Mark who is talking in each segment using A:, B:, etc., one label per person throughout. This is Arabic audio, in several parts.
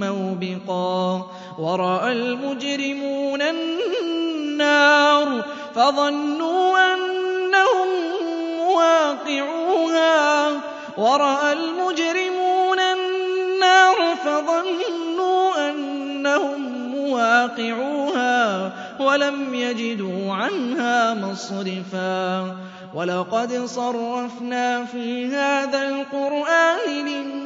A: موبقا ورأى المجرمون النار فظنوا أنهم مواقعوها ورأى المجرمون النار فظنوا أنهم مواقعوها ولم يجدوا عنها مصرفا ولقد صرفنا في هذا القرآن للناس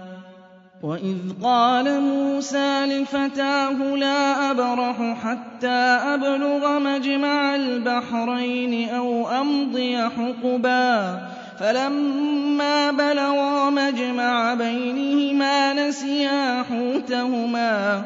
A: وَإِذْ قَالَ مُوسَى لِفَتَاهُ لَا أَبْرَحُ حَتَّى أَبْلُغَ مَجْمَعَ الْبَحْرَيْنِ أَوْ أَمْضِيَ حُقُبًا فَلَمَّا بَلَغَا مَجْمَعَ بَيْنِهِمَا نَسِيَا حُوتَهُمَا